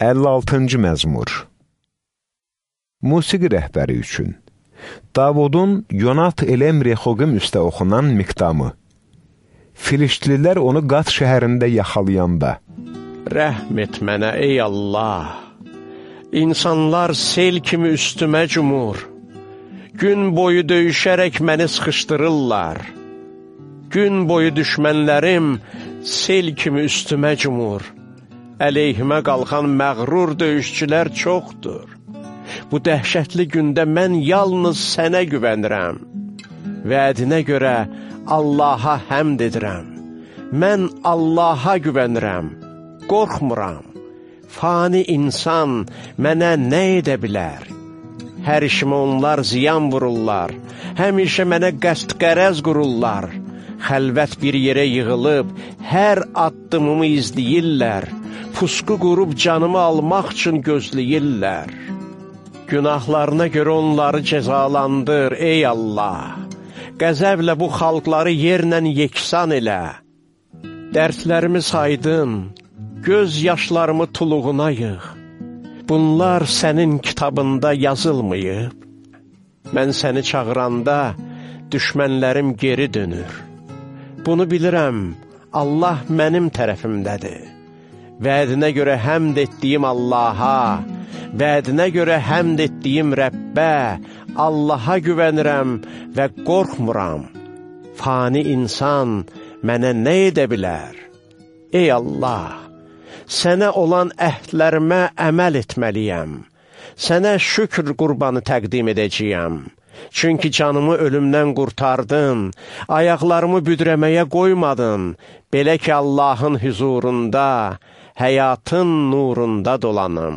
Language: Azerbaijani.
56-cı məzmur Musiqi rəhbəri üçün Davudun Yonat Elem Rexogim üstə oxunan miqdamı Filiştlilər onu qat şəhərində yaxalayanda Rəhm et mənə, ey Allah! İnsanlar sel kimi üstümə cumur. Gün boyu döyüşərək məni sıxışdırırlar. Gün boyu düşmənlərim sel kimi üstümə cumur əleyhimə qalxan məğrur döyüşçülər çoxdur. Bu dəhşətli gündə mən yalnız sənə güvənirəm. Vədinə görə Allaha həmd edirəm. Mən Allaha güvənirəm, qorxmuram. Fani insan mənə nə edə bilər? Hər işimə onlar ziyan vururlar, həmişə mənə qəst qərəz qururlar. Xəlvət bir yerə yığılıb, hər addımımı izləyirlər pusqu qurub canımı almaq üçün gözləyirlər. Günahlarına görə onları cəzalandır, ey Allah! Qəzəvlə bu xalqları yerlə yeksan elə. Dərslərimi saydın, göz yaşlarımı tuluğuna yığ. Bunlar sənin kitabında yazılmayıb. Mən səni çağıranda düşmənlərim geri dönür. Bunu bilirəm, Allah mənim tərəfimdədir. Vədinə görə həmd etdiyim Allaha, vədinə görə həmd etdiyim Rəbbə, Allaha güvənirəm və qorxmuram. Fani insan mənə nə edə bilər? Ey Allah, sənə olan əhdlərimə əməl etməliyəm. Sənə şükür qurbanı təqdim edəcəyəm. Çünki canımı ölümdən qurtardın, ayaqlarımı büdrəməyə qoymadın, belə ki, Allahın hüzurunda həyatın nurunda dolanım.